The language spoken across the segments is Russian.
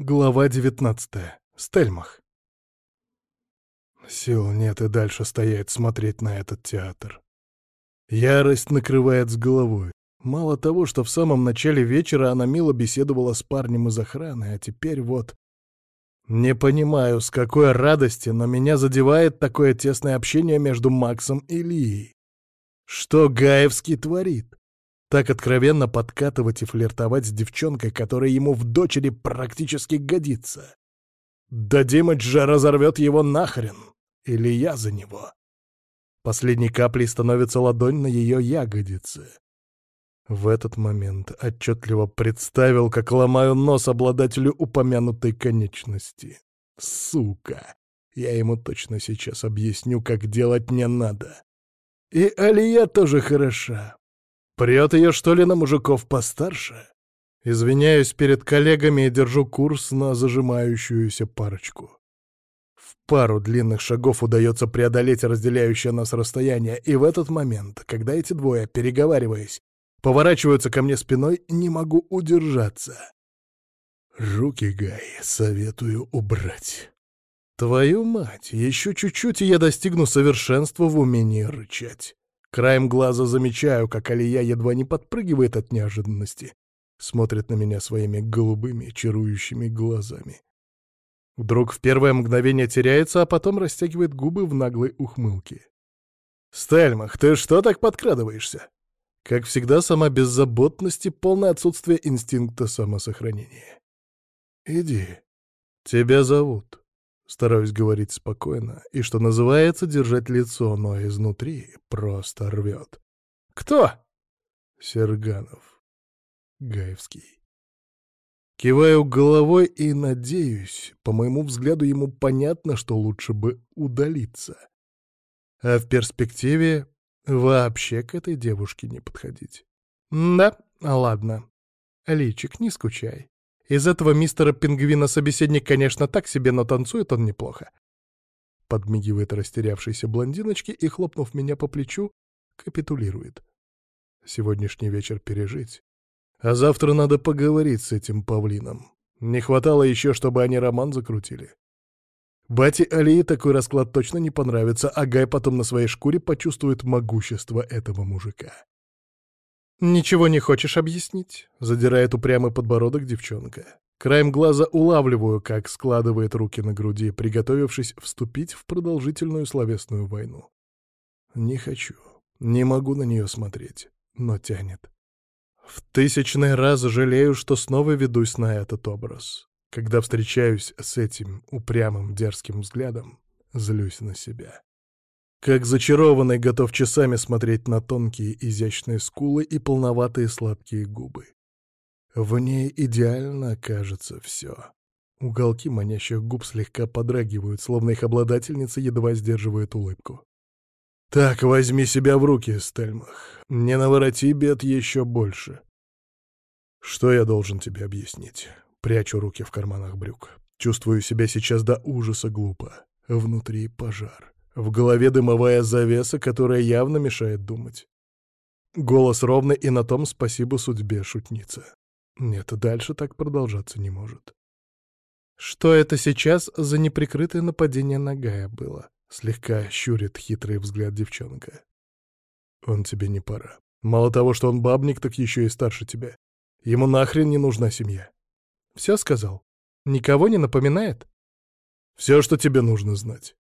Глава 19. Стельмах. Сил нет и дальше стоять смотреть на этот театр. Ярость накрывает с головой. Мало того, что в самом начале вечера она мило беседовала с парнем из охраны, а теперь вот... Не понимаю, с какой радости, но меня задевает такое тесное общение между Максом и Лией. Что Гаевский творит? Так откровенно подкатывать и флиртовать с девчонкой, которая ему в дочери практически годится. Да Димыч же разорвет его нахрен. Или я за него. Последней каплей становится ладонь на ее ягодице. В этот момент отчетливо представил, как ломаю нос обладателю упомянутой конечности. Сука! Я ему точно сейчас объясню, как делать не надо. И Алия тоже хороша. Прет ее, что ли, на мужиков постарше? Извиняюсь перед коллегами и держу курс на зажимающуюся парочку. В пару длинных шагов удается преодолеть разделяющее нас расстояние, и в этот момент, когда эти двое, переговариваясь, поворачиваются ко мне спиной, не могу удержаться. Руки, Гай, советую убрать. Твою мать, еще чуть-чуть, и я достигну совершенства в умении рычать. Краем глаза замечаю, как Алия едва не подпрыгивает от неожиданности. Смотрит на меня своими голубыми, чарующими глазами. Вдруг в первое мгновение теряется, а потом растягивает губы в наглой ухмылке. «Стельмах, ты что так подкрадываешься?» Как всегда, сама беззаботность и полное отсутствие инстинкта самосохранения. «Иди. Тебя зовут». Стараюсь говорить спокойно и, что называется, держать лицо, но изнутри просто рвет. «Кто?» «Серганов. Гаевский». Киваю головой и надеюсь, по моему взгляду ему понятно, что лучше бы удалиться. А в перспективе вообще к этой девушке не подходить. Да, ладно. Личик, не скучай. Из этого мистера Пингвина собеседник, конечно, так себе, но танцует он неплохо. Подмигивает растерявшейся блондиночке и, хлопнув меня по плечу, капитулирует. Сегодняшний вечер пережить. А завтра надо поговорить с этим павлином. Не хватало еще, чтобы они роман закрутили. Бате Алии такой расклад точно не понравится, а Гай потом на своей шкуре почувствует могущество этого мужика. «Ничего не хочешь объяснить?» — задирает упрямый подбородок девчонка. Краем глаза улавливаю, как складывает руки на груди, приготовившись вступить в продолжительную словесную войну. Не хочу, не могу на нее смотреть, но тянет. В тысячный раз жалею, что снова ведусь на этот образ. Когда встречаюсь с этим упрямым дерзким взглядом, злюсь на себя. Как зачарованный готов часами смотреть на тонкие изящные скулы и полноватые сладкие губы. В ней идеально кажется все. Уголки манящих губ слегка подрагивают, словно их обладательница едва сдерживает улыбку. «Так, возьми себя в руки, Стельмах. Не навороти бед еще больше». «Что я должен тебе объяснить?» Прячу руки в карманах брюк. Чувствую себя сейчас до ужаса глупо. Внутри пожар. В голове дымовая завеса, которая явно мешает думать. Голос ровный, и на том спасибо судьбе шутница. Нет, дальше так продолжаться не может. Что это сейчас за неприкрытое нападение на Гая было? Слегка щурит хитрый взгляд девчонка. Он тебе не пора. Мало того, что он бабник, так еще и старше тебя. Ему нахрен не нужна семья. Все сказал? Никого не напоминает? Все, что тебе нужно знать.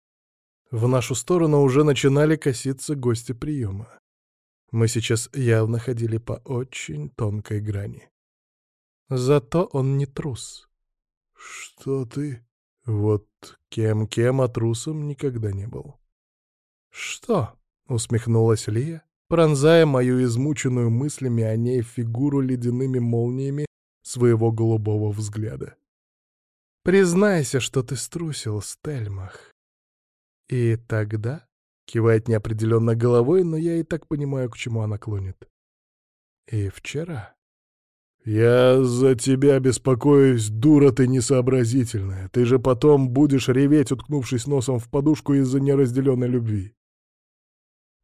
В нашу сторону уже начинали коситься гости приема. Мы сейчас явно ходили по очень тонкой грани. Зато он не трус. Что ты? Вот кем-кем, а трусом никогда не был. Что? Усмехнулась Лия, пронзая мою измученную мыслями о ней фигуру ледяными молниями своего голубого взгляда. Признайся, что ты струсил, Стельмах. «И тогда?» — кивает неопределенно головой, но я и так понимаю, к чему она клонит. «И вчера?» «Я за тебя беспокоюсь, дура ты несообразительная. Ты же потом будешь реветь, уткнувшись носом в подушку из-за неразделенной любви».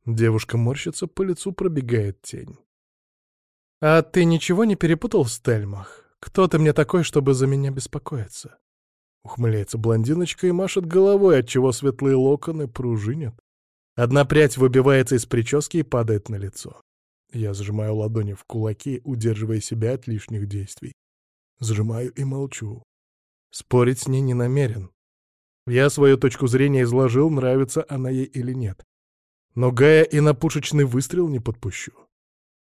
Девушка морщится, по лицу пробегает тень. «А ты ничего не перепутал в Стельмах? «Кто ты мне такой, чтобы за меня беспокоиться?» Ухмыляется блондиночка и машет головой, отчего светлые локоны пружинят. Одна прядь выбивается из прически и падает на лицо. Я сжимаю ладони в кулаки, удерживая себя от лишних действий. Сжимаю и молчу. Спорить с ней не намерен. Я свою точку зрения изложил, нравится она ей или нет. Но Гая и на пушечный выстрел не подпущу.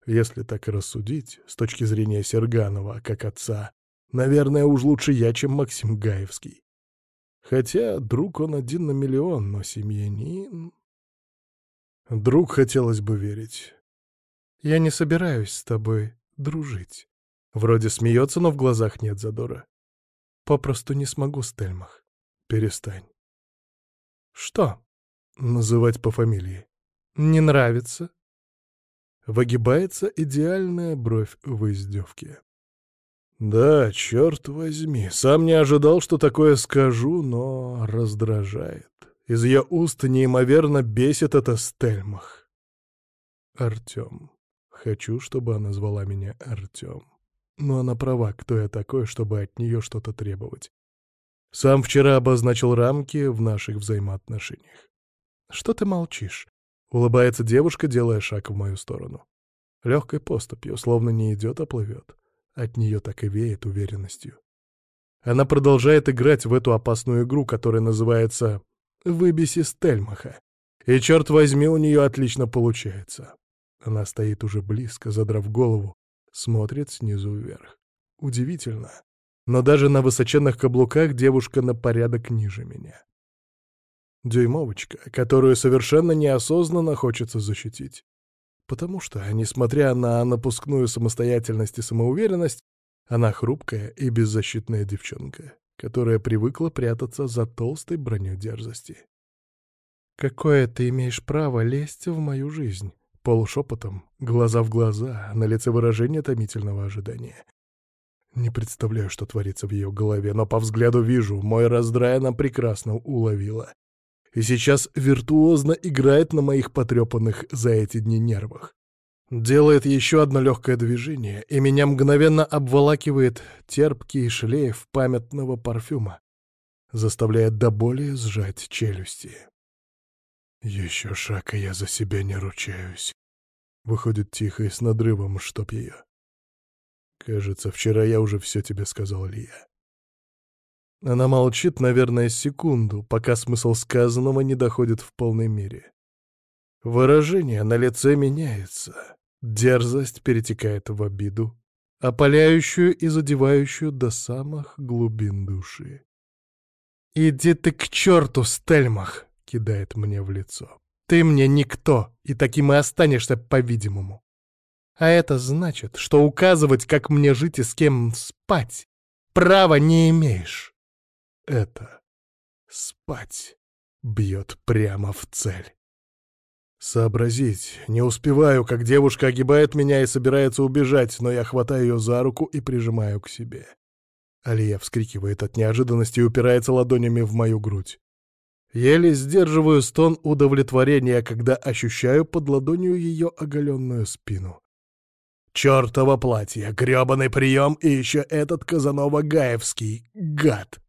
Если так и рассудить, с точки зрения Серганова, как отца, наверное, уж лучше я, чем Максим Гаевский. Хотя друг он один на миллион, но семьянин... Друг хотелось бы верить. Я не собираюсь с тобой дружить. Вроде смеется, но в глазах нет задора. Попросту не смогу, Стельмах. Перестань. Что? Называть по фамилии. Не нравится? Выгибается идеальная бровь в издевке. Да, черт возьми, сам не ожидал, что такое скажу, но раздражает. Из ее уст неимоверно бесит это Стельмах. Артем. Хочу, чтобы она звала меня Артем. Но она права, кто я такой, чтобы от нее что-то требовать. Сам вчера обозначил рамки в наших взаимоотношениях. «Что ты молчишь?» — улыбается девушка, делая шаг в мою сторону. Легкой поступью, словно не идет, а плывет. От нее так и веет уверенностью. Она продолжает играть в эту опасную игру, которая называется «Выбеси Стельмаха». И, черт возьми, у нее отлично получается. Она стоит уже близко, задрав голову, смотрит снизу вверх. Удивительно. Но даже на высоченных каблуках девушка на порядок ниже меня. Дюймовочка, которую совершенно неосознанно хочется защитить. Потому что, несмотря на напускную самостоятельность и самоуверенность, она хрупкая и беззащитная девчонка, которая привыкла прятаться за толстой броней дерзости. «Какое ты имеешь право лезть в мою жизнь?» Полушепотом, глаза в глаза, на лице выражение томительного ожидания. Не представляю, что творится в ее голове, но по взгляду вижу, мой раздрай она прекрасно уловила. И сейчас виртуозно играет на моих потрепанных за эти дни нервах. Делает еще одно легкое движение, и меня мгновенно обволакивает терпкий шлейф памятного парфюма, заставляет до боли сжать челюсти. Еще шаг, и я за себя не ручаюсь. Выходит тихо и с надрывом, чтоб ее. Кажется, вчера я уже все тебе сказал, Лия. Она молчит, наверное, секунду, пока смысл сказанного не доходит в полной мере. Выражение на лице меняется. Дерзость перетекает в обиду, опаляющую и задевающую до самых глубин души. «Иди ты к черту, Стельмах!» кидает мне в лицо. «Ты мне никто, и таким и останешься, по-видимому. А это значит, что указывать, как мне жить и с кем спать, права не имеешь». Это «спать» бьет прямо в цель. Сообразить. Не успеваю, как девушка огибает меня и собирается убежать, но я хватаю ее за руку и прижимаю к себе. Алия вскрикивает от неожиданности и упирается ладонями в мою грудь. Еле сдерживаю стон удовлетворения, когда ощущаю под ладонью ее оголенную спину. Чёртово платье, грёбаный прием и еще этот Казанова Гаевский, гад!